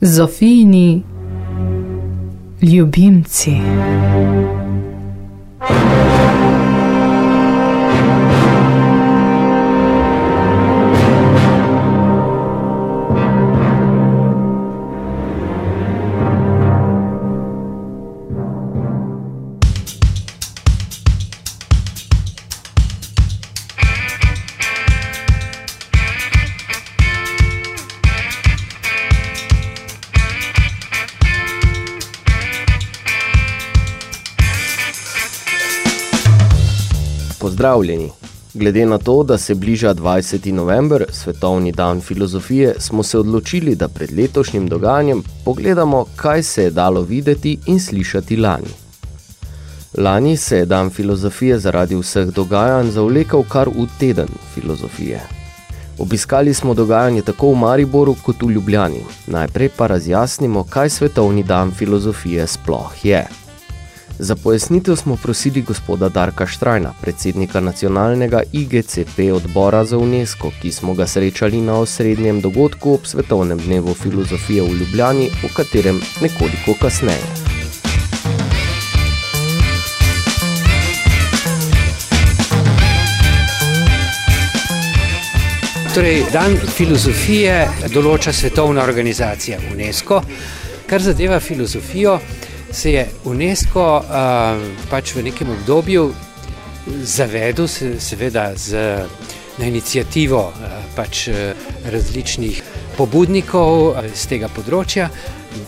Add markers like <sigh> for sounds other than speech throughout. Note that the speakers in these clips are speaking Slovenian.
Zofijini ljubimci. Pozdravljeni! Glede na to, da se bliža 20. november, svetovni dan filozofije, smo se odločili, da pred letošnjim dogajanjem pogledamo, kaj se je dalo videti in slišati lani. Lani se je dan filozofije zaradi vseh dogajanj zavlekal kar v teden filozofije. Obiskali smo dogajanje tako v Mariboru kot v Ljubljani. Najprej pa razjasnimo, kaj svetovni dan filozofije sploh je. Za pojasnitev smo prosili gospoda Darka Štrajna, predsednika nacionalnega IGCP odbora za UNESCO, ki smo ga srečali na osrednjem dogodku ob Svetovnem dnevu filozofije v Ljubljani, o katerem nekoliko kasneje. Torej, dan filozofije določa svetovna organizacija UNESCO, kar zadeva filozofijo, se je UNESCO uh, pač v nekem obdobju zavedel, se, seveda z, na inicijativo uh, pač, uh, različnih pobudnikov iz tega področja,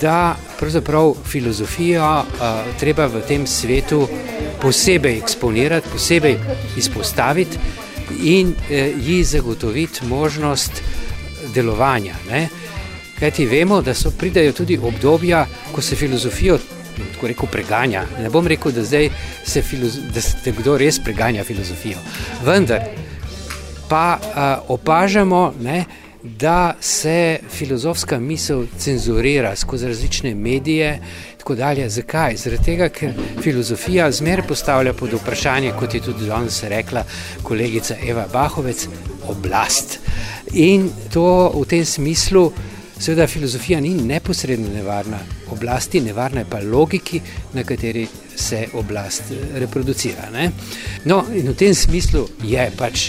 da pravzaprav filozofijo uh, treba v tem svetu posebej eksponirati, posebej izpostaviti in uh, ji zagotoviti možnost delovanja. Ne? Kajti vemo, da so pridajo tudi obdobja, ko se filozofijo tako rekel, preganja. Ne bom rekel, da, se, da se kdo res preganja filozofijo. Vendar pa uh, opažamo, ne, da se filozofska misel cenzurira skozi različne medije. Dalje. Zakaj? Zaradi tega, ker filozofija zmeraj postavlja pod vprašanje, kot je tudi danes rekla kolegica Eva Bahovec, oblast. In to v tem smislu Seveda, filozofija ni neposredno nevarna oblasti, nevarna je pa logiki, na kateri se oblast eh, reproducira. Ne? No, in v tem smislu je pač,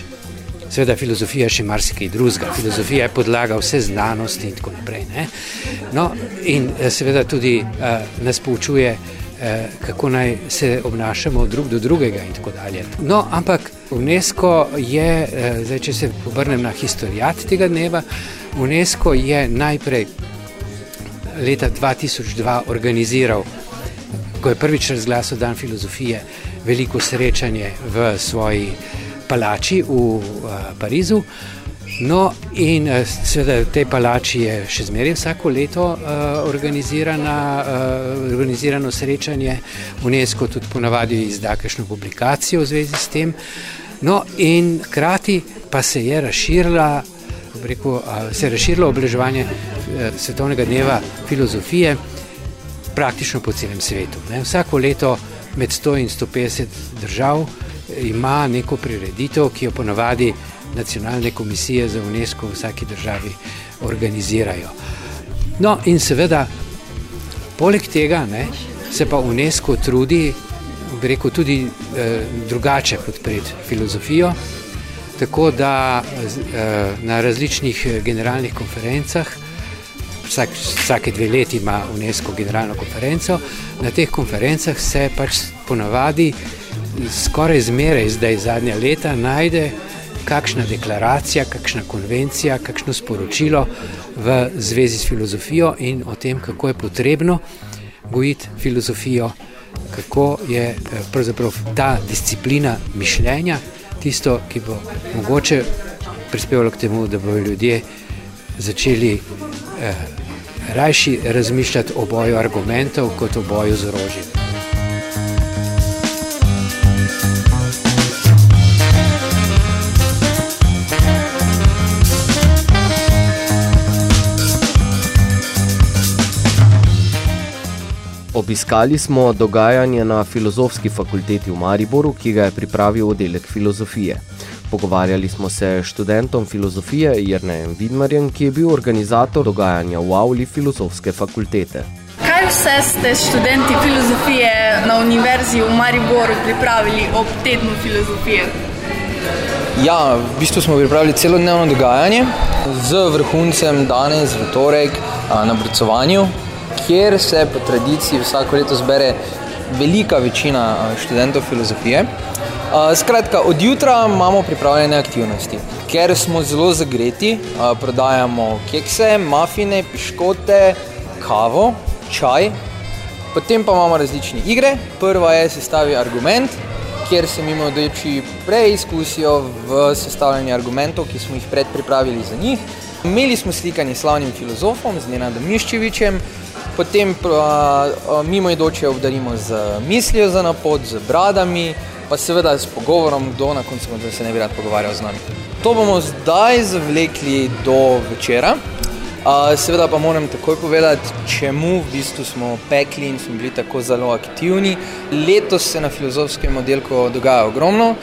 seveda, filozofija še marsikaj drugega. Filozofija je podlaga vse znanosti in tako naprej. Ne? No, in eh, seveda tudi uh, nas poučuje, uh, kako naj se obnašamo drug do drugega in tako dalje. No, ampak UNESCO je, uh, zdaj, če se obrnem na historijat tega dneva, UNESCO je najprej leta 2002 organiziral, ko je prvič razglasil Dan filozofije, veliko srečanje v svoji palači v uh, Parizu. No, in uh, seveda v tej palači je še zmeraj vsako leto uh, uh, organizirano srečanje. UNESCO tudi ponavadi izda kakšno publikacijo v zvezi s tem. No, in hkrati pa se je razširila rekel, se je razširilo obeleževanje e, svetovnega dneva filozofije praktično po celem svetu. Ne. Vsako leto med 100 in 150 držav ima neko prireditev, ki jo ponavadi nacionalne komisije za UNESCO v vsaki državi organizirajo. No, in seveda, poleg tega ne, se pa UNESCO trudi, rekel, tudi eh, drugače podpreti filozofijo tako da eh, na različnih eh, generalnih konferencah, vsak, vsake dve leti ima UNESCO generalno konferenco, na teh konferencah se pač ponavadi skoraj zmeraj, zdaj zadnja leta, najde kakšna deklaracija, kakšna konvencija, kakšno sporočilo v zvezi s filozofijo in o tem, kako je potrebno gojiti filozofijo, kako je eh, pravzaprav ta disciplina mišljenja tisto, ki bo mogoče prispevalo k temu, da bodo ljudje začeli eh, rajši razmišljati o boju argumentov kot o boju z orožjem. Obiskali smo dogajanje na filozofski fakulteti v Mariboru, ki ga je pripravil oddelek filozofije. Pogovarjali smo se študentom filozofije Jernejem Vidmarjem, ki je bil organizator dogajanja v Auli Filozofske fakultete. Kaj vse ste študenti filozofije na Univerzi v Mariboru pripravili ob tednu filozofije? Ja, v bistvu smo pripravili celodnevno dogajanje z vrhuncem danes v torek na Brcovanju, kjer se po tradiciji vsako leto zbere velika večina študentov filozofije. Skratka, od jutra imamo pripravljene aktivnosti, ker smo zelo zagreti, prodajamo kekse, mafine, piškote, kavo, čaj. Potem pa imamo različne igre. Prva je sestavi argument, kjer se mimo doječi preizkusijo v sestavljanju argumentov, ki smo jih predpripravili za njih. Imeli smo slikanje s slavnim filozofom, z Nenadom Miščevičem, potem mimo jedoče obdarimo z mislijo za napot, z bradami, pa seveda s pogovorom, kdo na koncu konca se ne bi rad pogovarjal z nami. To bomo zdaj zavlekli do večera. Seveda pa moram takoj povedati, čemu v bistvu smo pekli in smo bili tako zelo aktivni. Letos se na filozofskem oddelku dogaja ogromno.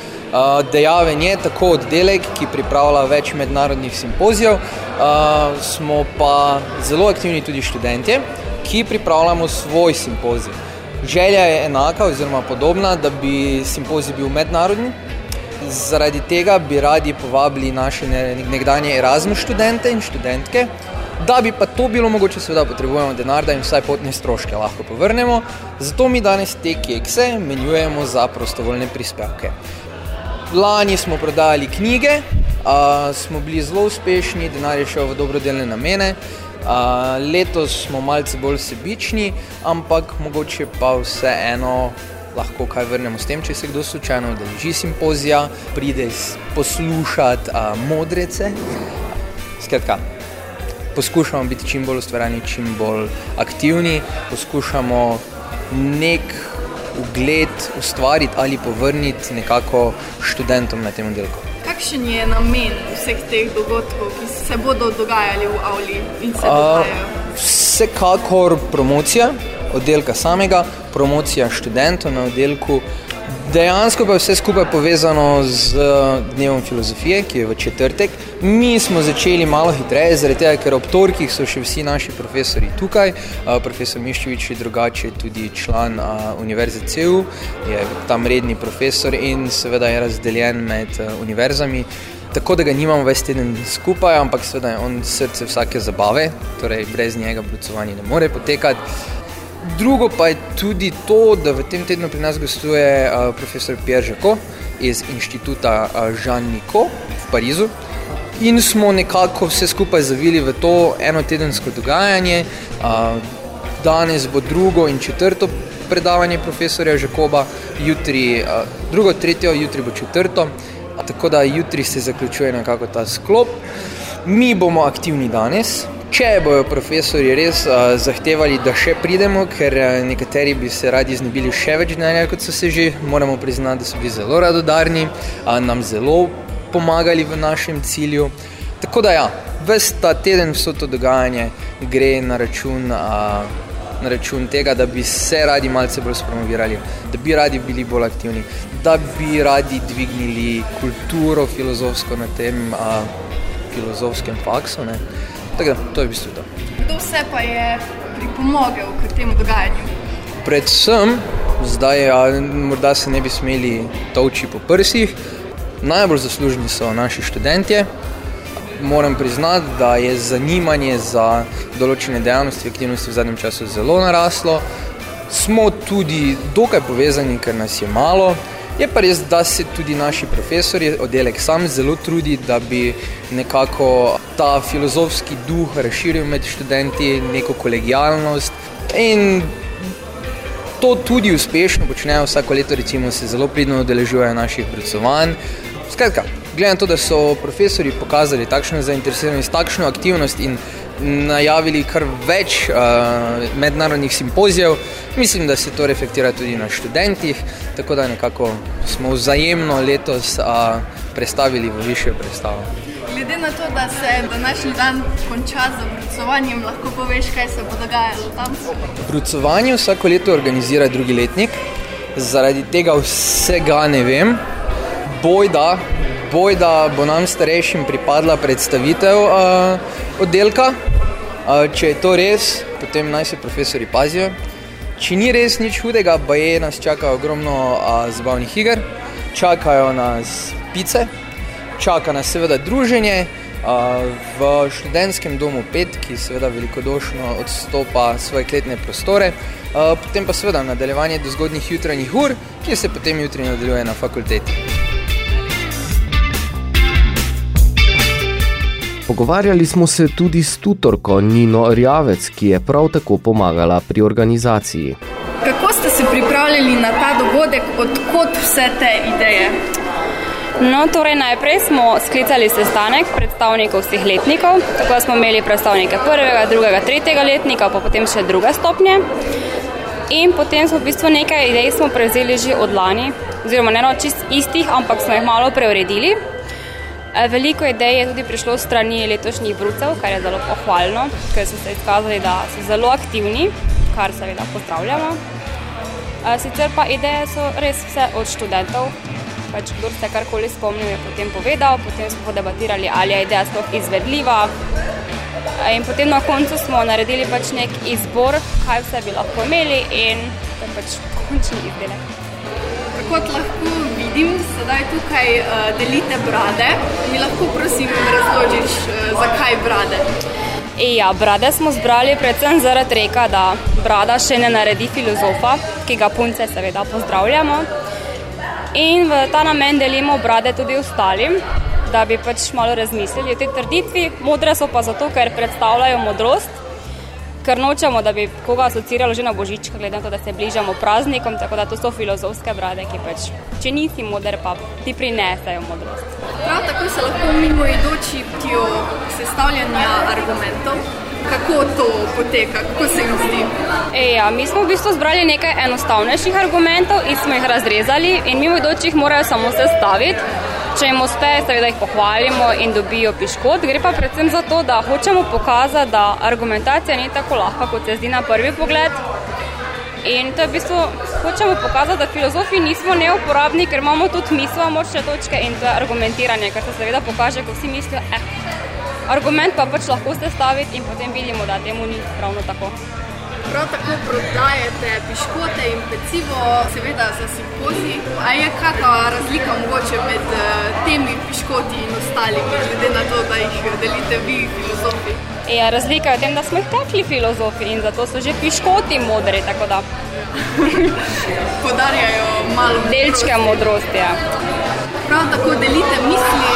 Dejaven je tako oddelek, ki pripravlja več mednarodnih simpozijev, smo pa zelo aktivni tudi študentje, ki pripravljamo svoj simpozij. Želja je enaka oziroma podobna, da bi simpozij bil mednarodni. Zaradi tega bi radi povabili naše nekdanje Erasmus študente in študentke, da bi pa to bilo mogoče, seveda potrebujemo denar, da jim vsaj potne stroške lahko povrnemo. Zato mi danes te kekse menjujemo za prostovoljne prispevke. Lani smo prodajali knjige, a, smo bili zelo uspešni, denar je šel v dobrodelne namene. A, letos smo malce bolj sebični, ampak mogoče pa vseeno lahko kaj vrnemo s tem, če se kdo slučajno udeleži simpozija, pride poslušati a, modrece. Skratka, poskušamo biti čim bolj ustvarjani, čim bolj aktivni, poskušamo nek ugled ustvariti ali povrniti nekako študentom na tem oddelku. Kakšen je namen vseh teh dogodkov, ki se bodo dogajali v Avli in se dogajajo? Vsekakor promocija oddelka samega, promocija študentov na oddelku. Dejansko pa je vse skupaj povezano z dnevom filozofije, ki je v četrtek. Mi smo začeli malo hitreje, zaradi tega, ker ob torkih so še vsi naši profesori tukaj. Profesor Miščevič je drugače tudi član Univerze CEU, je tam redni profesor in seveda je razdeljen med univerzami. Tako da ga nimamo ves teden skupaj, ampak seveda je on srce vsake zabave, torej brez njega brucovanje ne more potekati. Drugo pa je tudi to, da v tem tednu pri nas gostuje uh, profesor Pierre Jacques iz inštituta uh, Jean Nico v Parizu. In smo nekako vse skupaj zavili v to enotedensko dogajanje. Uh, danes bo drugo in četrto predavanje profesorja Žakoba, jutri uh, drugo, tretjo, jutri bo četrto. Tako da jutri se zaključuje nekako ta sklop. Mi bomo aktivni danes, Če bojo profesori res uh, zahtevali, da še pridemo, ker uh, nekateri bi se radi znebili še več denarja, kot so se že, moramo priznati, da so bili zelo radodarni, uh, nam zelo pomagali v našem cilju. Tako da, ja, ves ta teden, vso to dogajanje gre na račun, uh, na račun tega, da bi se radi malce bolj spromovirali, da bi radi bili bolj aktivni, da bi radi dvignili kulturo filozofsko na tem uh, filozofskem faksu. Ne. Tako da, to je v bistvu to. Kdo vse pa je pripomogel k temu dogajanju? Predvsem, zdaj, ja, morda se ne bi smeli toči po prsih, najbolj zaslužni so naši študentje. Moram priznati, da je zanimanje za določene dejavnosti, aktivnosti v zadnjem času zelo naraslo. Smo tudi dokaj povezani, ker nas je malo. Je pa res, da se tudi naši profesori, oddelek sam zelo trudi, da bi nekako ta filozofski duh razširil med študenti, neko kolegijalnost. In to tudi uspešno počnejo vsako leto, recimo se zelo pridno udeležujejo naših predstavovanj. Skratka, glede na to, da so profesori pokazali takšno zainteresiranost, takšno aktivnost in najavili kar več uh, mednarodnih simpozijev. Mislim, da se to reflektira tudi na študentih, tako da nekako smo vzajemno letos uh, predstavili v višjo predstavo. Glede na to, da se današnji dan konča z brucovanjem, lahko poveš, kaj se bo dogajalo tam? Brucovanje vsako leto organizira drugi letnik, zaradi tega vsega ne vem. Boj da, boj, da bo nam starejšim pripadla predstavitev uh, oddelka. Če je to res, potem naj se profesori pazijo. Če ni res nič hudega, pa je nas čaka ogromno uh, zabavnih iger, čakajo nas pice, čaka nas seveda druženje. V študentskem domu Pet, ki seveda velikodušno odstopa svoje kletne prostore, potem pa seveda nadaljevanje do zgodnjih jutranjih ur, ki se potem jutri nadaljuje na fakulteti. Pogovarjali smo se tudi s tutorko Nino Rjavec, ki je prav tako pomagala pri organizaciji. Kako ste se pripravljali na ta dogodek, odkot vse te ideje? No, torej najprej smo sklicali sestanek predstavnikov vseh letnikov, tako smo imeli predstavnike prvega, drugega, tretjega letnika, pa potem še druge stopnje. In potem smo v bistvu nekaj idej smo prevzeli že od lani, oziroma ne čist istih, ampak smo jih malo preuredili. Eh, veliko idej je tudi prišlo strani letošnjih brucev, kar je zelo pohvalno, ker so se izkazali, da so zelo aktivni, kar seveda pozdravljamo. Eh, sicer pa ideje so res vse od študentov. Pač, kdo se karkoli spomnil, je potem povedal, potem smo debatirali, ali je ideja sploh izvedljiva. Eh, in potem na koncu smo naredili pač nek izbor, kaj vse bi lahko imeli, in to je pač končni izdelek kot lahko vidim, sedaj tukaj uh, delite brade. Mi lahko prosim razložiš, uh, zakaj brade? E, ja, brade smo zbrali predvsem zaradi reka, da brada še ne naredi filozofa, ki ga punce seveda pozdravljamo. In v ta namen delimo brade tudi ostalim, da bi pač malo razmislili o tej trditvi. Modre so pa zato, ker predstavljajo modrost ker nočemo, da bi koga asociiralo že na božič, glede na to, da se bližamo praznikom. Tako da to so filozofske brade, ki pač, če nisi moder, pa ti prinesajo modrost. Prav tako se lahko mimo idoči ptijo sestavljanja argumentov. Kako to poteka, kako se jim zdi? E, ja, mi smo v bistvu zbrali nekaj enostavnejših argumentov in smo jih razrezali, in mimo idočih morajo samo sestaviti. Če jim uspe, seveda jih pohvalimo in dobijo piškot. Gre pa predvsem za to, da hočemo pokazati, da argumentacija ni tako lahka, kot se zdi na prvi pogled. In to je v bistvu, hočemo pokazati, da filozofi nismo neuporabni, ker imamo tudi mi svoje močne točke in to je argumentiranje, kar se seveda pokaže, ko vsi mislijo, eh, argument pa pač lahko sestaviti in potem vidimo, da temu ni ravno tako. Prav tako prodajate piškote in pecivo, seveda za simpozij. Ali je kakšna razlika mogoče med uh, temi piškoti in ostalimi, glede na to, da jih delite vi, filozofi? Ja, razlika je v tem, da smo jih tekli filozofi in zato so že piškoti modri. <laughs> Podarjajo malo delčke modrosti. Ja. Prav tako delite misli,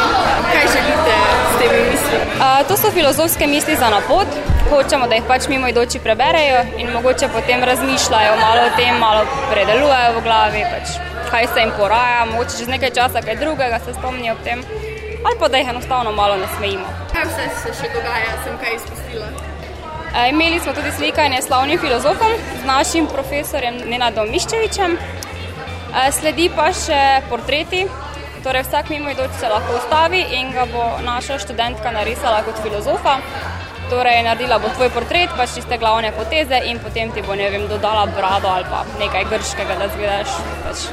kaj želite s temi misli. Uh, to so filozofske misli za napot hočemo, da jih pač mimo idoči preberejo in mogoče potem razmišljajo malo o tem, malo predelujejo v glavi, pač, kaj se jim poraja, mogoče čez nekaj časa kaj drugega se spomnijo o tem, ali pa da jih enostavno malo nasmejimo. Kaj vse se še dogaja, sem kaj izpustila? E, imeli smo tudi slikanje s slavnim filozofom, z našim profesorjem Nenadom Miščevičem. E, sledi pa še portreti, torej vsak mimo idoč se lahko ustavi in ga bo naša študentka narisala kot filozofa. Torej, naredila bo tvoj portret, pa čiste glavne poteze in potem ti bo, ne vem, dodala brado ali pa nekaj grškega, da zgledaš. Pač,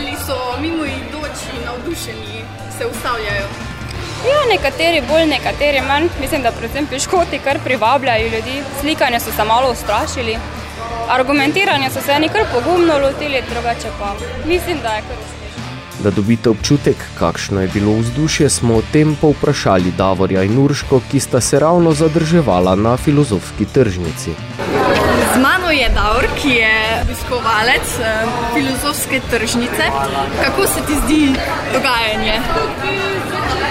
ali so mimo idoči navdušeni, se ustavljajo? Ja, nekateri bolj, nekateri manj. Mislim, da predvsem piškoti kar privabljajo ljudi. Slikanje so se malo ustrašili, argumentiranje so se nekaj pogumno lotili, drugače pa mislim, da je kar ustavljeno. Da dobite občutek, kakšno je bilo vzdušje, smo o tem povprašali Davorja in Urško, ki sta se ravno zadrževala na filozofski tržnici. Z mano je Davor, ki je obiskovalec eh, filozofske tržnice. Kako se ti zdi dogajanje?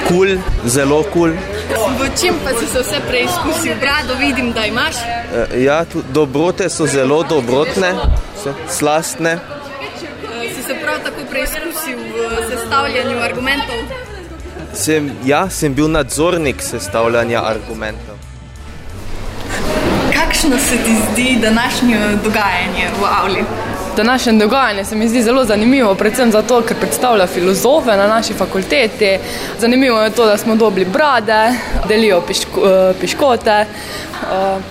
Kul, cool, zelo kul. Cool. V čem pa si se vse preizkusil? Brado vidim, da imaš. Eh, ja, dobrote so zelo dobrotne, so slastne prav tako preizkusil v sestavljanju argumentov? Sem, ja, sem bil nadzornik sestavljanja argumentov. Kakšno se ti zdi današnje dogajanje v Avli? Današnje dogajanje se mi zdi zelo zanimivo, predvsem zato, ker predstavlja filozofe na naši fakulteti. Zanimivo je to, da smo dobili brade, delijo piško, eh, piškote. Uh,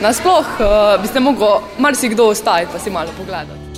nasploh uh, bi se lahko marsikdo ustaviti, pa si malo pogledati.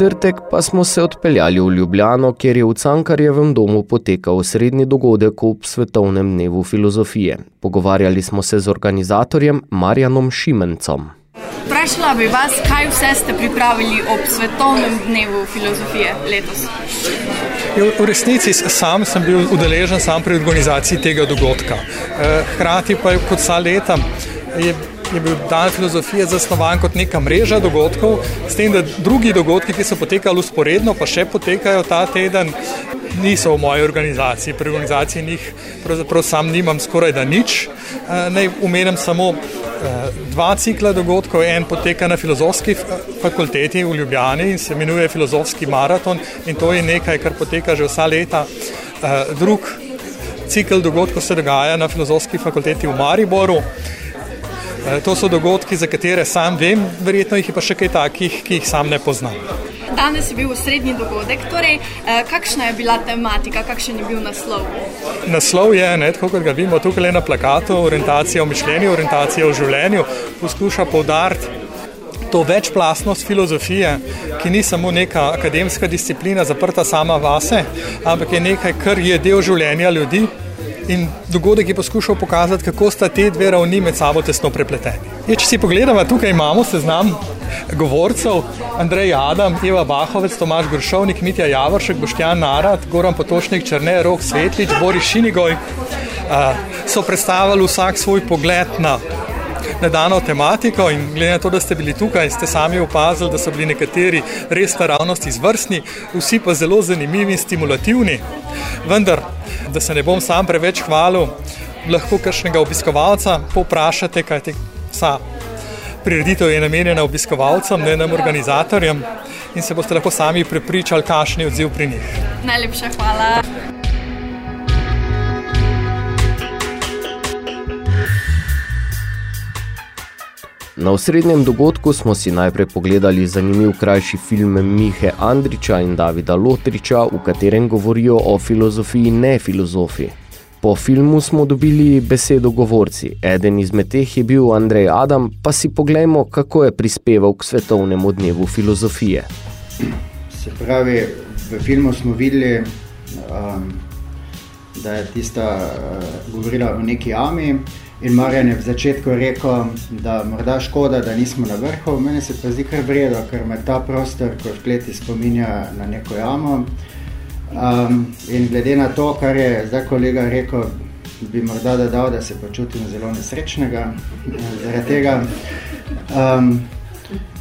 Četrtek pa smo se odpeljali v Ljubljano, kjer je v Cankarjevem domu potekal srednji dogodek ob svetovnem dnevu filozofije. Pogovarjali smo se z organizatorjem Marjanom Šimencom. Vprašala bi vas, kaj vse ste pripravili ob svetovnem dnevu filozofije letos. Ja, V resnici sam sem bil udeležen sam pri organizaciji tega dogodka. Eh, Hkrati pa je kot vsa leta je, je bil dan filozofije zasnovan kot neka mreža dogodkov, s tem, da drugi dogodki, ki so potekali usporedno, pa še potekajo ta teden, niso v moji organizaciji. Pri organizaciji njih pravzaprav sam nimam skoraj da nič. Eh, Naj umenem samo eh, dva cikla dogodkov. En poteka na filozofski f- fakulteti v Ljubljani in se imenuje Filozofski maraton in to je nekaj, kar poteka že vsa leta. Eh, Drug cikl dogodkov se dogaja na Filozofski fakulteti v Mariboru. Eh, To so dogodki, za katere sam vem, verjetno jih je pa še kaj takih, ki jih sam ne poznam. Danes je bil osrednji dogodek, torej eh, kakšna je bila tematika, kakšen je bil naslov? Naslov je, ne, tako kot ga vidimo tukaj na plakatu, orientacija v mišljenju, orientacija v življenju, poskuša poudariti to večplastnost filozofije, ki ni samo neka akademska disciplina zaprta sama vase, ampak je nekaj, kar je del življenja ljudi. In dogodek je poskušal pokazati, kako sta te dve ravni med sabo tesno prepleteni. Je, če si pogledamo, tukaj imamo seznam govorcev: Andrej Adam, Eva Bahovec, Tomaš Gršovnik, Mitja Javoršek, Boštjan Narad, Goran Potočnik, Črne, Rok Svetlič, Boris Šinigoj. Uh, so predstavili vsak svoj pogled na na dano tematiko in glede na to, da ste bili tukaj, ste sami opazili, da so bili nekateri res naravnost izvrstni, vsi pa zelo zanimivi in stimulativni. Vendar, da se ne bom sam preveč hvalil, lahko kakšnega obiskovalca povprašate, kajte vsa prireditev je namenjena obiskovalcem, ne nam organizatorjem in se boste lahko sami prepričali, kakšen je odziv pri njih. Najlepša hvala. Na osrednjem dogodku smo si najprej pogledali zanimiv krajši film Mihe Andriča in Davida Lotriča, v katerem govorijo o filozofiji ne filozofi. Po filmu smo dobili besedo govorci. Eden izmed teh je bil Andrej Adam, pa si poglejmo, kako je prispeval k svetovnemu dnevu filozofije. Se pravi, v filmu smo videli, um, da je tista uh, govorila o neki jami in Marjan je v začetku rekel, da morda škoda, da nismo na vrhu. Meni se pa zdi kar vredo, ker me ta prostor, ko v kleti spominja na neko jamo. Um, in glede na to, kar je zdaj kolega rekel, bi morda dodal, da se počutim zelo nesrečnega zaradi tega. Um,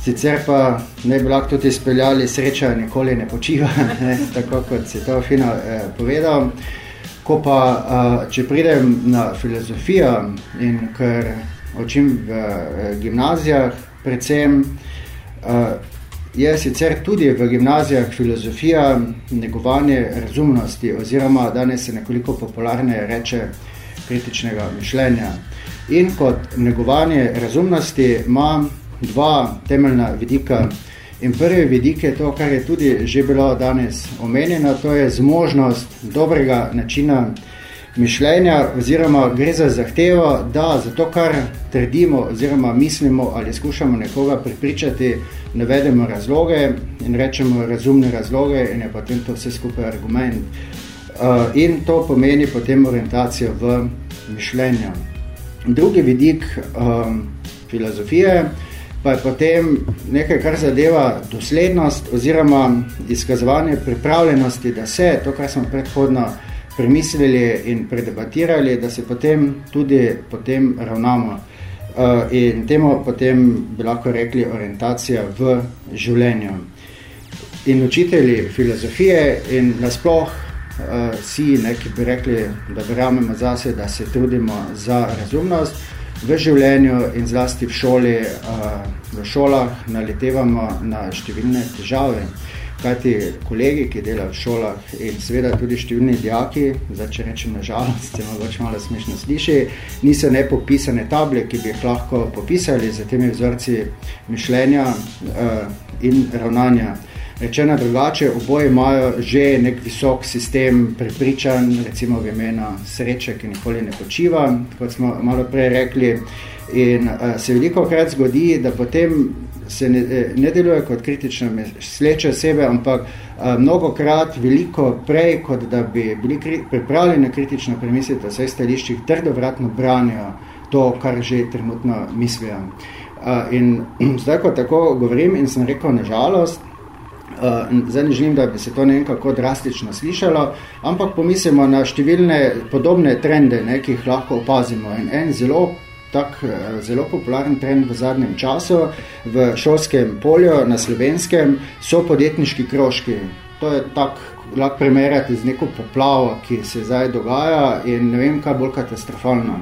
sicer pa ne bi lahko tudi izpeljali sreča nikoli ne počiva, <laughs> ne, tako kot si to fino eh, povedal. Ko pa, uh, če pridem na filozofijo in ker učim v uh, gimnazijah, predvsem uh, je sicer tudi v gimnazijah filozofija negovanje razumnosti oziroma danes se nekoliko popularne reče kritičnega mišljenja. In kot negovanje razumnosti ima dva temeljna vidika. In prvi vidik je to, kar je tudi že bilo danes omenjeno, to je zmožnost dobrega načina mišljenja oziroma gre za zahtevo, da za to, kar trdimo oziroma mislimo ali skušamo nekoga pripričati, navedemo razloge in rečemo razumne razloge in je potem to vse skupaj argument. Uh, in to pomeni potem orientacijo v mišljenju. Drugi vidik um, filozofije pa je potem nekaj, kar zadeva doslednost oziroma izkazovanje pripravljenosti, da se to, kar smo predhodno premislili in predebatirali, da se potem tudi potem ravnamo. Uh, in temu potem bi lahko rekli orientacija v življenju. In učitelji filozofije in nasploh uh, si, ne, ki bi rekli, da verjamemo zase, da se trudimo za razumnost, v življenju in zlasti v šoli, v šolah naletevamo na številne težave. Kajti kolegi, ki delajo v šolah in seveda tudi številni dijaki, zdaj če rečem na žalost, se mogoče malo smešno sliši, niso nepopisane table, ki bi jih lahko popisali za temi vzorci mišljenja in ravnanja. Rečeno drugače, oboje imajo že nek visok sistem prepričan, recimo v imena sreče, ki nikoli ne počiva, kot smo malo prej rekli. In uh, se veliko krat zgodi, da potem se ne, ne deluje kot kritično sleče osebe, ampak uh, mnogo krat veliko prej, kot da bi bili kri, pripravljeni kritično premisliti o svojih stališčih, trdovratno branijo to, kar že trenutno mislijo. Uh, in <clears throat> zdaj, ko tako govorim in sem rekel, nažalost, zdaj ne želim, da bi se to ne kako drastično slišalo, ampak pomislimo na številne podobne trende, ne, ki jih lahko opazimo. In en zelo, tak, zelo popularen trend v zadnjem času v šolskem polju na slovenskem so podjetniški krožki. To je tak, lahko primerjati z neko poplavo, ki se zdaj dogaja in ne vem, kaj bolj katastrofalno.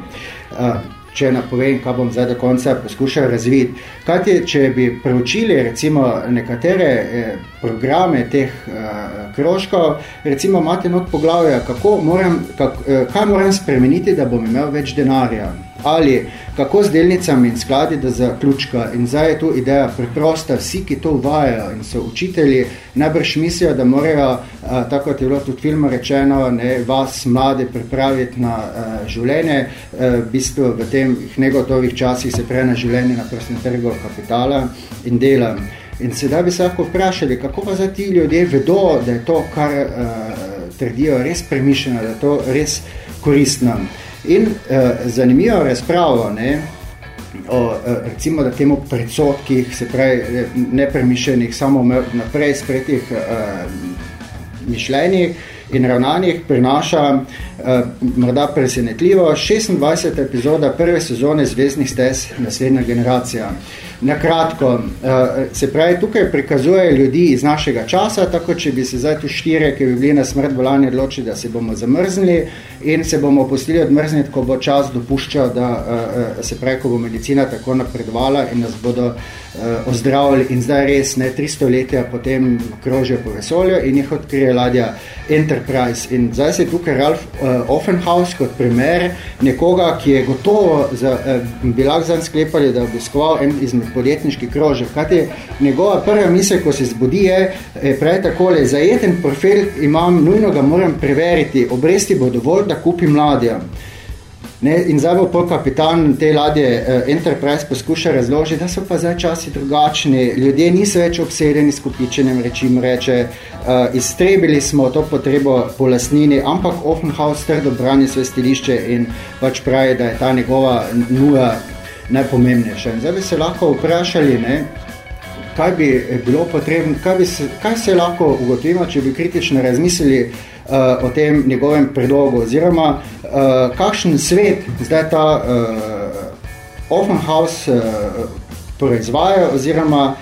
Če napovem, kaj bom zdaj do konca poskušal razviti. Kajti, če bi preučili recimo nekatere eh, programe teh eh, krožkov, recimo imate not poglavja, kako moram, kak, eh, kaj moram spremeniti, da bom imel več denarja. Ali kako z delnicami in skladi, da zaključka. In zdaj je tu ideja preprosta, vsi, ki to uvajajo in so učitelji, najbrž mislijo, da morajo, a, tako kot je bilo tudi filmu rečeno, ne, vas mlade pripraviti na a, življenje, a, v bistvu v tem negotovih časih se prej na življenje na prostem trgu kapitala in dela. In sedaj bi se lahko vprašali, kako pa za ti ljudje vedo, da je to, kar a, trdijo, res premišljeno, da je to res koristno. In uh, zanimivo razpravo, ne, o, uh, recimo, da temu predsotkih, se pravi, nepremišljenih, samo naprej spretih uh, mišljenjih in ravnanjih prinaša uh, morda presenetljivo 26. epizoda prve sezone Zvezdnih stez naslednja generacija. Na kratko, se pravi, tukaj prikazuje ljudi iz našega časa, tako če bi se zdaj tu štire, ki bi bili na smrt bolani odločili, da se bomo zamrznili in se bomo pustili odmrzniti, ko bo čas dopuščal, da se pravi, ko bo medicina tako napredovala in nas bodo ozdravili in zdaj res ne 300 letja potem krožijo po vesolju in jih odkrije ladja Enterprise. In zdaj se je tukaj Ralph uh, Offenhaus kot primer nekoga, ki je gotovo, za, uh, bi lahko zanj sklepali, da je obiskoval en izmed podjetniških krožev. Kajti njegova prva misel, ko se zbudi, je, je pravi takole, zajeten portfelj imam, nujno ga moram preveriti, obresti bo dovolj, da kupim ladja. Ne, in zdaj bo pol kapitan te ladje uh, Enterprise poskuša razložiti, da so pa zdaj časi drugačni, ljudje niso več obsedeni s kupičenjem rečim, reče, uh, iztrebili smo to potrebo po lastnini, ampak Offenhaus trdo brani svoje stilišče in pač pravi, da je ta njegova nuja najpomembnejša. In zdaj bi se lahko vprašali, ne, kaj bi bilo potrebno, kaj, bi se, kaj se lahko ugotovimo, če bi kritično razmislili o tem njegovem predlogu, oziroma uh, kakšen svet zdaj ta uh, Offenhaus uh, proizvaja, oziroma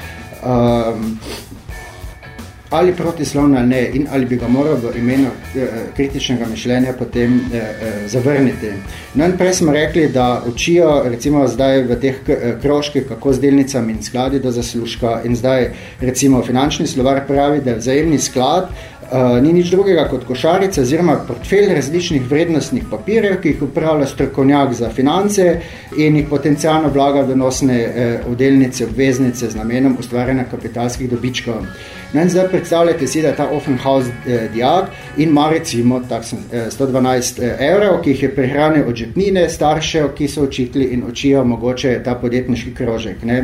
um, ali protislovno ali ne, in ali bi ga moral v imenu eh, kritičnega mišljenja potem eh, eh, zavrniti. No in prej smo rekli, da učijo recimo zdaj v teh krožkih, kako z delnicami in skladi do zaslužka in zdaj recimo finančni slovar pravi, da je vzajemni sklad Uh, ni nič drugega kot košarica oziroma portfelj različnih vrednostnih papirjev, ki jih upravlja strokovnjak za finance in jih potencijalno vlaga v donosne eh, delnice, obveznice z namenom ustvarjanja kapitalskih dobičkov. In zdaj predstavljate si, da je ta Offenhaus eh, dijak in ima recimo tak, eh, 112 eh, evrov, ki jih je prihranil od žepnine staršev, ki so učitli in učijo mogoče ta podjetniški krožek. Ne?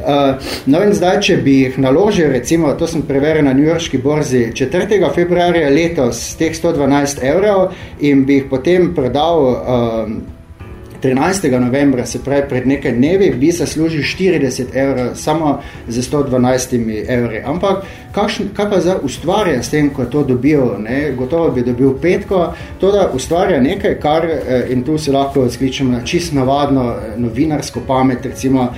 Eh, no in zdaj, če bi jih naložil, recimo, to sem preveril na New Yorkski borzi, 4. februarja letos teh 112 evrov in bi jih potem prodal eh, 13. novembra, se pravi pred nekaj dnevi, bi zaslužil 40 evrov samo z 112 evri. Ampak kakšen, kaj pa zdaj ustvarja s tem, ko to dobil? Ne? Gotovo bi dobil petko, to da ustvarja nekaj, kar, in tu se lahko skličemo na čist navadno novinarsko pamet, recimo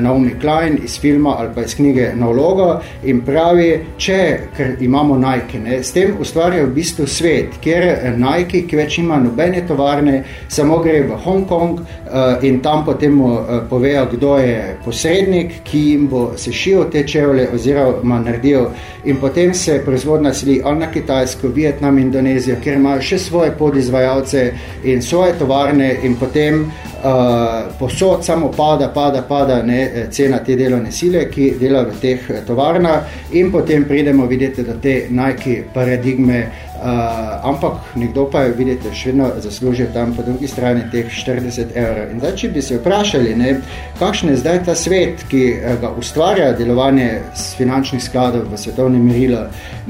Naomi Klein iz filma ali pa iz knjige Nologo in pravi, če, ker imamo Nike, ne? s tem ustvarja v bistvu svet, kjer Nike, ki več ima nobene tovarne, samo gre v Hong Kong, uh, in tam potem mu povejo, kdo je posrednik, ki jim bo sešil te čevlje oziroma naredil in potem se proizvodna sili ali na Kitajsko, Vietnam, Indonezijo, kjer imajo še svoje podizvajalce in svoje tovarne in potem uh, posod samo pada, pada, pada ne, cena te delovne sile, ki dela v teh tovarnah. In potem pridemo videti do te Nike paradigme Uh, ampak nekdo pa je, vidite, še vedno zaslužil tam po drugi strani teh 40 evrov. In zdaj, če bi se vprašali, ne, kakšen je zdaj ta svet, ki ga ustvarja delovanje s finančnih skladov v svetovnem merilu,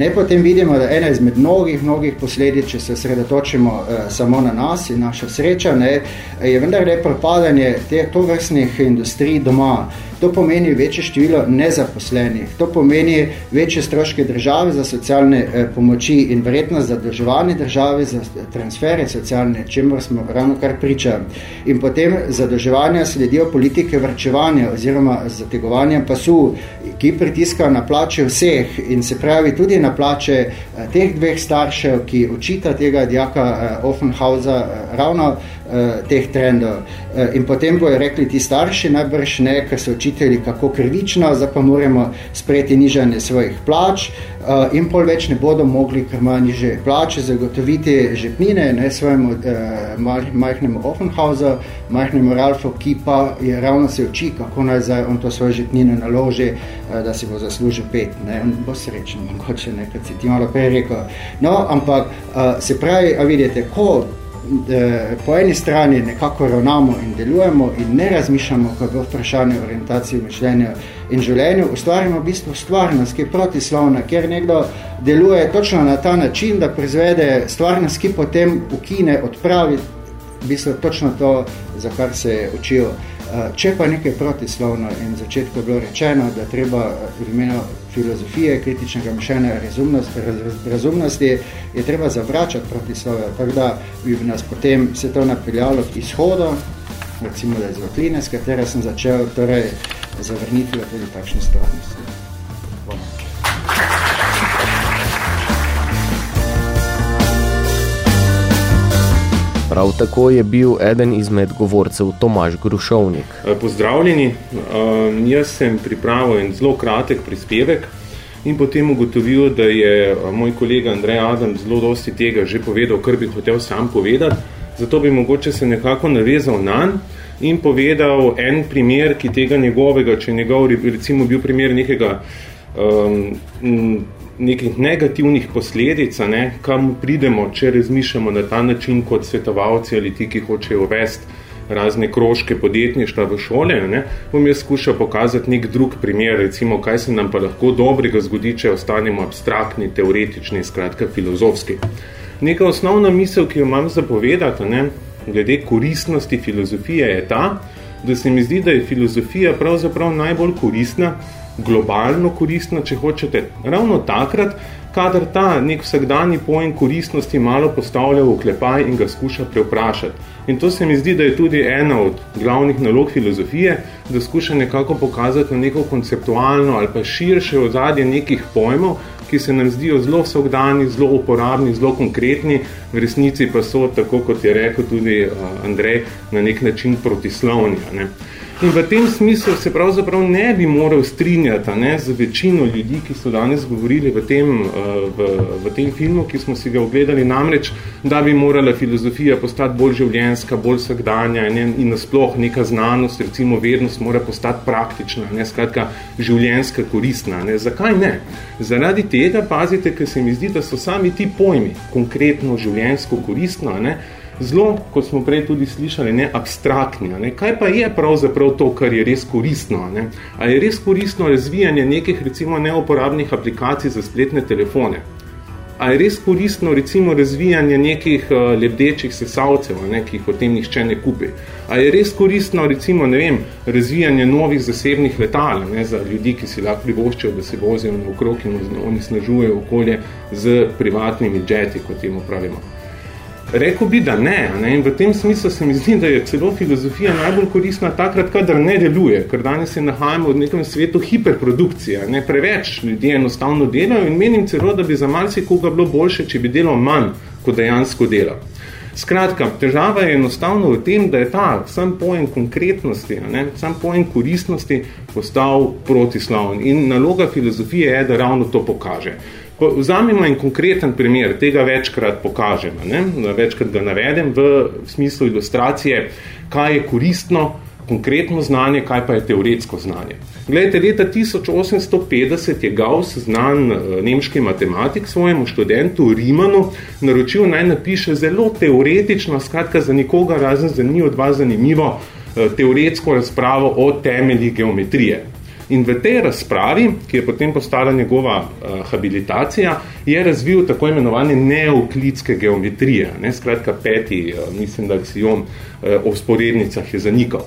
ne potem vidimo, da ena izmed mnogih, mnogih posledic, če se sredotočimo uh, samo na nas in naša sreča, ne, je vendar le propadanje teh tovrstnih industrij doma. To pomeni večje število nezaposlenih, to pomeni večje stroške države za socialne eh, pomoči in verjetno zadrževanje države za transfere socialne, čemu smo ravno kar priča. In potem zadrževanja sledijo politike vrčevanja oziroma zategovanja pasu, ki pritiska na plače vseh in se pravi tudi na plače eh, teh dveh staršev, ki učita tega dijaka eh, Offenhausa eh, ravno eh, teh trendov. Eh, in potem bojo rekli ti starši najbrž ne, ker so učitelji kako krivično, zdaj pa moramo sprejeti nižanje svojih plač uh, in pol več ne bodo mogli, ker imajo niže plače, zagotoviti žepnine ne, svojemu uh, majhnemu Offenhausu, majhnemu Ralfu, ki pa je ravno se uči, kako naj zdaj on to svoje žepnine naloži, uh, da si bo zaslužil pet. Ne. On bo srečen, mogoče nekaj si ti malo prej rekel. No, ampak uh, se pravi, a vidite, ko po eni strani nekako ravnamo in delujemo in ne razmišljamo, ko je vprašanje orientacije mišljenja in življenju, ustvarimo v bistvu stvarnost, ki je protislovna, kjer nekdo deluje točno na ta način, da proizvede stvarnost, ki potem ukine, odpravi v bistvu točno to, za kar se je učil. Če pa nekaj protislovno in začetku je bilo rečeno, da treba v imenu filozofije, kritičnega mišljenja, razumnosti, raz, razumnosti, je treba zavračati protislove, tako da bi nas potem se to napeljalo k izhodu, recimo da je zvatline, s katera sem začel, torej zavrnitvijo tudi takšne stvarnosti. Prav tako je bil eden izmed govorcev Tomaž Grušovnik. Pozdravljeni, jaz sem pripravil en zelo kratek prispevek, in potem ugotovil, da je a, moj kolega Andrej Adam zelo dosti tega že povedal, kar bi hotel sam povedati, zato bi mogoče se nekako navezal nanj in povedal en primer, ki tega njegovega, če je njegov recimo bil primer nekega um, nekih negativnih posledic, ne, kam pridemo, če razmišljamo na ta način kot svetovalci ali ti, ki hočejo uvesti razne krožke podjetništva v šole, ne, bom jaz skušal pokazati nek drug primer, recimo, kaj se nam pa lahko dobrega zgodi, če ostanemo abstraktni, teoretični, skratka filozofski. Neka osnovna misel, ki jo imam zapovedati, ne, glede koristnosti filozofije je ta, da se mi zdi, da je filozofija pravzaprav najbolj koristna, globalno koristna, če hočete, ravno takrat, kadar ta nek vsakdanji pojem koristnosti malo postavlja v oklepaj in ga skuša preoprašati. In to se mi zdi, da je tudi ena od glavnih nalog filozofije, da skuša nekako pokazati na neko konceptualno ali pa širše ozadje nekih pojmov, ki se nam zdijo zelo vsakdani, zelo uporabni, zelo konkretni, v resnici pa so, tako kot je rekel tudi Andrej, na nek način protislovni. Ne. In v tem smislu se pravzaprav ne bi moral strinjati ne, z večino ljudi, ki so danes govorili v tem, v, v tem filmu, ki smo si ga ogledali, namreč, da bi morala filozofija postati bolj življenjska, bolj vsakdanja ne, in nasploh neka znanost, recimo vednost, mora postati praktična, ne, skratka življenjska koristna. Ne. Zakaj ne? Zaradi tega, pazite, ker se mi zdi, da so sami ti pojmi, konkretno življenjsko koristno, ne, zelo, kot smo prej tudi slišali, ne, abstraktni. Ne. Kaj pa je pravzaprav to, kar je res koristno? Ne? A je res koristno razvijanje nekih, recimo, neuporabnih aplikacij za spletne telefone? A je res koristno, recimo, razvijanje nekih uh, lebdečih sesalcev, ne, ki jih o tem nihče ne kupi? A je res koristno, recimo, ne vem, razvijanje novih zasebnih letal ne, za ljudi, ki si lahko privoščajo, da se vozijo na okrog in oni snažujejo okolje z privatnimi jeti, kot temu pravimo? Rekl bi, da ne, ne. In v tem smislu se mi zdi, da je celo filozofija najbolj koristna takrat, kadar ne deluje, ker danes se nahajamo v nekem svetu hiperprodukcije. Ne. Preveč ljudi enostavno delajo in menim celo, da bi za marsikoga bilo boljše, če bi delal manj, kot dejansko dela. Skratka, težava je enostavno v tem, da je ta sam pojem konkretnosti, ne, sam pojem koristnosti postal protislavn. In naloga filozofije je, da ravno to pokaže. Vzamemo en konkreten primer, tega večkrat pokažem, ne? večkrat ga navedem v smislu ilustracije, kaj je koristno, konkretno znanje, kaj pa je teoretsko znanje. Glejte, leta 1850 je Gauss, znan nemški matematik, svojemu študentu Rimanu naročil naj napiše zelo teoretično, skratka za nikoga razen za njih od vas zanimivo, teoretsko razpravo o temeljih geometrije. In v tej razpravi, ki je potem postala njegova uh, habilitacija, je razvil tako imenovane neoklitske geometrije. Ne? Skratka, peti, uh, mislim, da aksijom uh, o sporednicah je zanikal.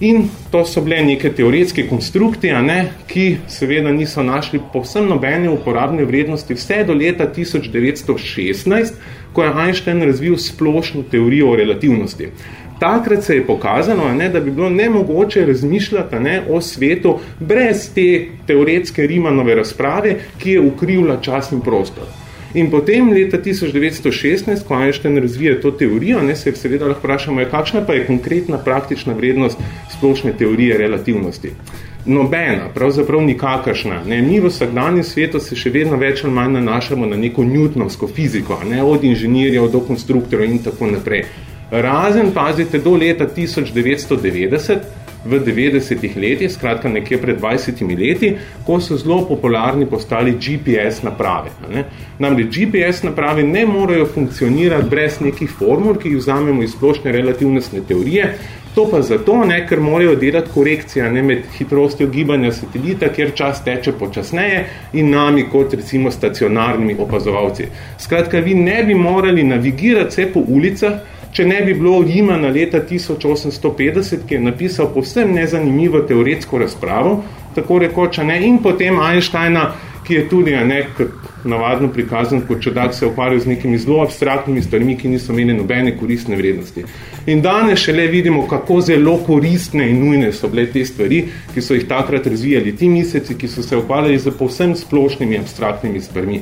In to so bile neke teoretske konstrukcije, ne, ki seveda niso našli povsem nobene uporabne vrednosti vse do leta 1916, ko je Einstein razvil splošno teorijo o relativnosti takrat se je pokazano, ne, da bi bilo nemogoče razmišljati ne, o svetu brez te teoretske Rimanove razprave, ki je ukrivla čas in prostor. In potem leta 1916, ko Einstein razvije to teorijo, ne, se seveda lahko vprašamo, kakšna pa je konkretna praktična vrednost splošne teorije relativnosti. Nobena, pravzaprav nikakršna. Ne. Mi v vsakdanjem svetu se še vedno več ali manj nanašamo na neko newtonovsko fiziko, ne, od inženirjev do konstruktorjev in tako naprej. Razen, pazite, do leta 1990, v 90-ih letih, skratka nekje pred 20 leti, ko so zelo popularni postali GPS naprave. Ne? Namreč GPS naprave ne morejo funkcionirati brez nekih formul, ki jih vzamemo iz splošne relativnostne teorije, to pa zato, ne, ker morajo delati korekcija ne, med hitrostjo gibanja satelita, kjer čas teče počasneje in nami kot recimo stacionarnimi opazovalci. Skratka, vi ne bi morali navigirati vse po ulicah, če ne bi bilo Rimana leta 1850, ki je napisal povsem nezanimivo teoretsko razpravo, tako rekoča ne, in potem Einsteina, ki je tudi ne, navadno prikazan kot čudak, se ukvarjal z nekimi zelo abstraktnimi stvarmi, ki niso imeli nobene koristne vrednosti. In danes šele vidimo, kako zelo koristne in nujne so bile te stvari, ki so jih takrat razvijali ti meseci, ki so se ukvarjali z povsem splošnimi abstraktnimi stvarmi.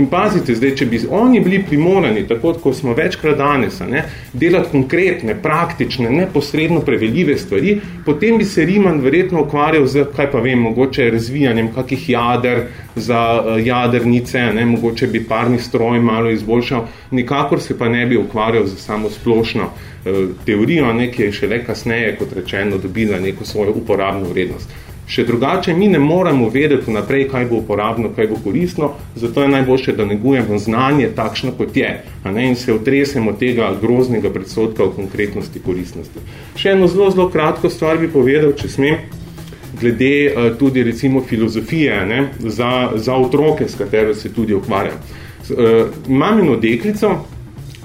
In pazite, zdaj, če bi oni bili primorani, tako kot smo večkrat danes, ne, delati konkretne, praktične, neposredno preveljive stvari, potem bi se Riman verjetno ukvarjal z, kaj pa vem, mogoče razvijanjem kakih jader za uh, jadrnice, ne, mogoče bi parni stroj malo izboljšal, nikakor se pa ne bi ukvarjal za samo splošno uh, teorijo, ne, ki je šele kasneje, kot rečeno, dobila neko svojo uporabno vrednost. Še drugače, mi ne moremo vedeti naprej, kaj bo uporabno, kaj bo koristno, zato je najboljše, da negujemo znanje takšno, kot je, a ne, in se otresemo tega groznega predsotka o konkretnosti koristnosti. Še eno zelo, zelo kratko stvar bi povedal, če smem, glede uh, tudi recimo filozofije ne, za, za otroke, s katero se tudi ukvarjam. Uh, imam eno deklico,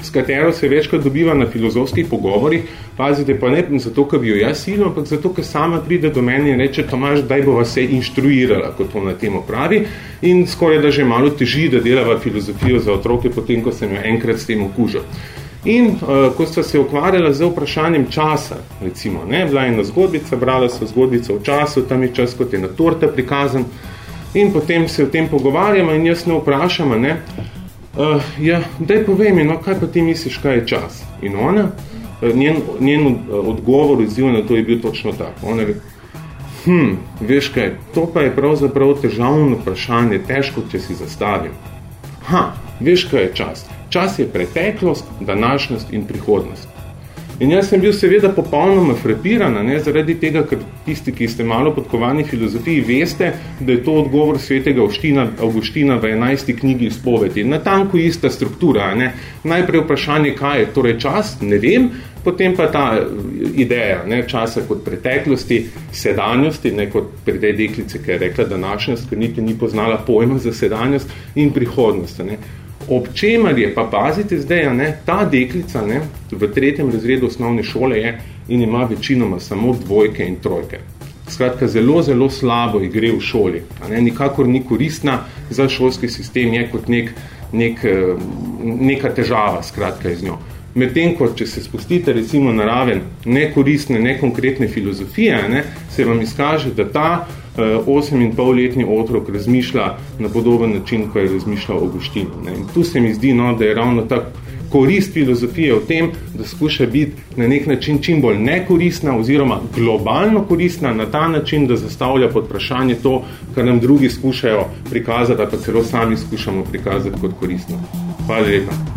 s katero se večkrat dobiva na filozofskih pogovorih, pazite pa ne zato, ker bi jo jaz silil, ampak zato, ker sama pride do meni in reče, Tomaž, daj bo vas se inštruirala, kot to na temo pravi, in skoraj da že malo teži, da delava filozofijo za otroke, potem, ko sem jo enkrat s tem okužil. In uh, ko sta se ukvarjala z vprašanjem časa, recimo, ne, bila je ena zgodbica, brala so zgodbico o času, tam je čas, kot je na torta prikazan, in potem se o tem pogovarjamo in jaz ne vprašam, ne, Uh, ja, daj povej mi, no, kaj pa ti misliš, kaj je čas? In ona, njen, njen odgovor izziv na to je bil točno tak. Ona je, hm, veš kaj, to pa je pravzaprav težavno vprašanje, težko, če si zastavim. Ha, veš kaj je čas? Čas je preteklost, današnjost in prihodnost. In jaz sem bil seveda popolnoma frapirana, ne, zaradi tega, ker tisti, ki ste malo podkovani filozofiji, veste, da je to odgovor svetega Avština, Augustina v 11. knjigi izpovedi. Natanko ista struktura. Ne. Najprej vprašanje, kaj je torej čas, ne vem, potem pa ta ideja ne, časa kot preteklosti, sedanjosti, ne kot pri tej deklice, ki je rekla današnjost, ker niti ni poznala pojma za sedanjost in prihodnost. Ne. Ob čemer je, pa pazite zdaj, ne, ta deklica ne, v tretjem razredu osnovne šole je in ima večinoma samo dvojke in trojke. Skratka, zelo, zelo slabo igre v šoli. A ne, nikakor ni koristna za šolski sistem, je kot nek, nek, neka težava, skratka, iz njo. Medtem, ko če se spustite recimo na raven nekoristne, nekonkretne filozofije, ne, se vam izkaže, da ta osem in pol letni otrok razmišlja na podoben način, ko je razmišljal Augustin. Ne. In tu se mi zdi, no, da je ravno ta korist filozofije v tem, da skuša biti na nek način čim bolj nekoristna oziroma globalno koristna na ta način, da zastavlja pod vprašanje to, kar nam drugi skušajo prikazati, pa celo sami skušamo prikazati kot koristno. Hvala lepa.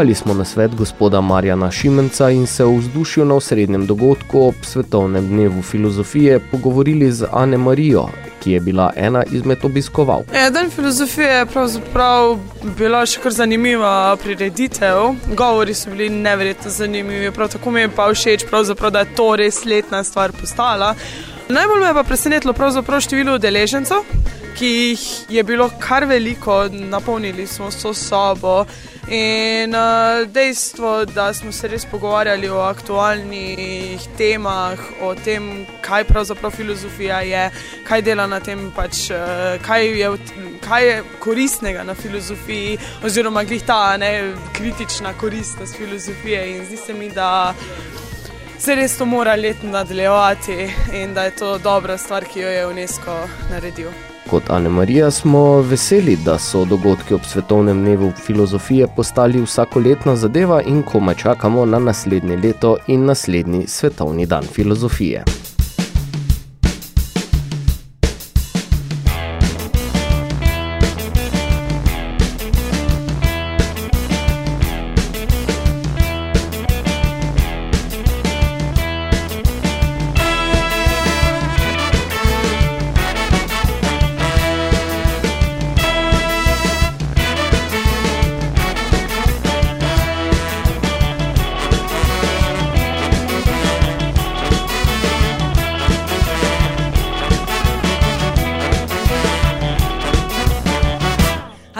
Upoštevali smo na svet gospoda Marjana Šimenca in se v vzdušju na osrednjem dogodku ob svetovnem dnevu filozofije pogovorili z Ane Marijo, ki je bila ena izmed obiskoval. Dan filozofije je pravzaprav bila še kar zanimiva prireditev. Govori so bili neverjetno zanimivi, prav tako mi je pa všeč, da je to res letna stvar postala. Najbolj me je pa presenetilo pravzaprav število udeležencev, ki jih je bilo kar veliko, napolnili smo vso sobo. In uh, dejstvo, da smo se res pogovarjali o aktualnih temah, o tem, kaj pravzaprav filozofija je, kaj dela na tem, pač, uh, kaj, je, kaj je koristnega na filozofiji, oziroma glih ta ne, kritična koristnost filozofije. In zdi se mi, da se res to mora letno nadaljevati in da je to dobra stvar, ki jo je UNESCO naredil. Kot Ane Marija smo veseli, da so dogodki ob svetovnem dnevu filozofije postali vsakoletna zadeva in komaj čakamo na naslednje leto in naslednji svetovni dan filozofije.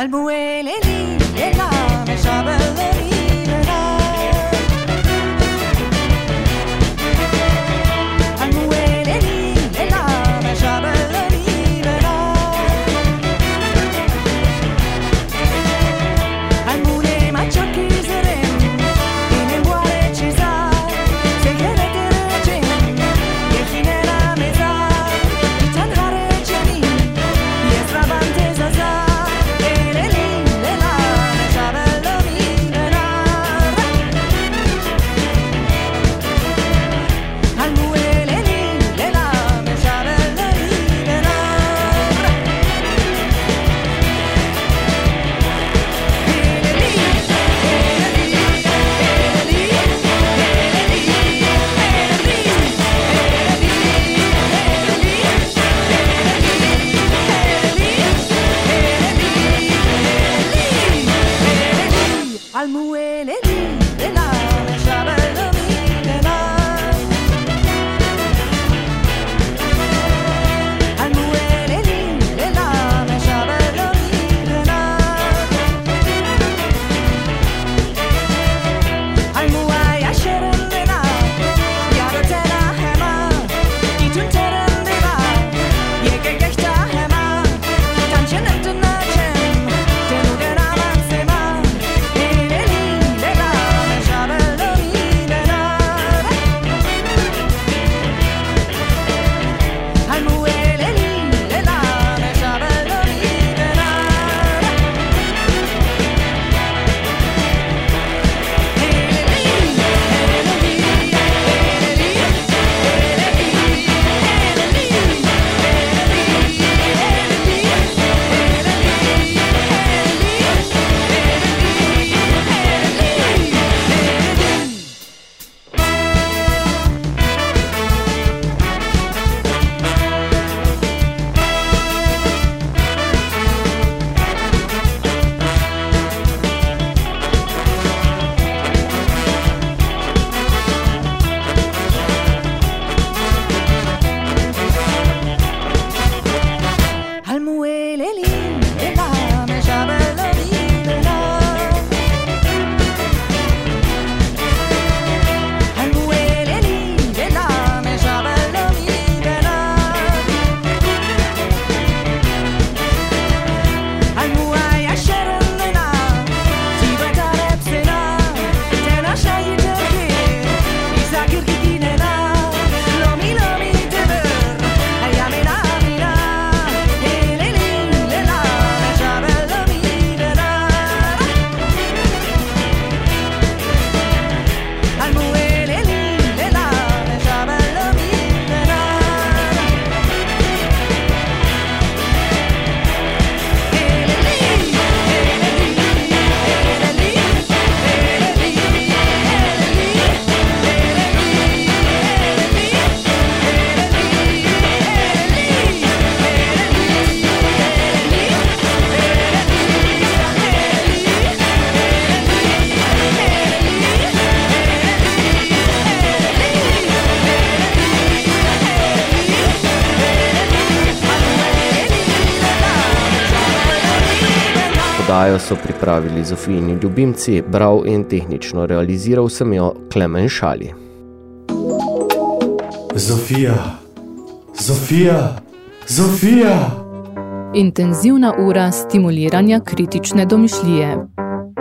Almoé Zofijini ljubimci, bral in tehnično realiziral sem jo Klemen Šali. Zofija, Zofija, Zofija. Intenzivna ura stimuliranja kritične domišljije.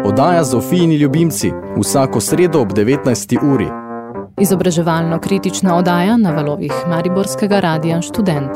Oddaja Zofijini ljubimci vsako sredo ob 19. uri. Izobraževalno-kritična oddaja na valovih Mariborskega radija Študent.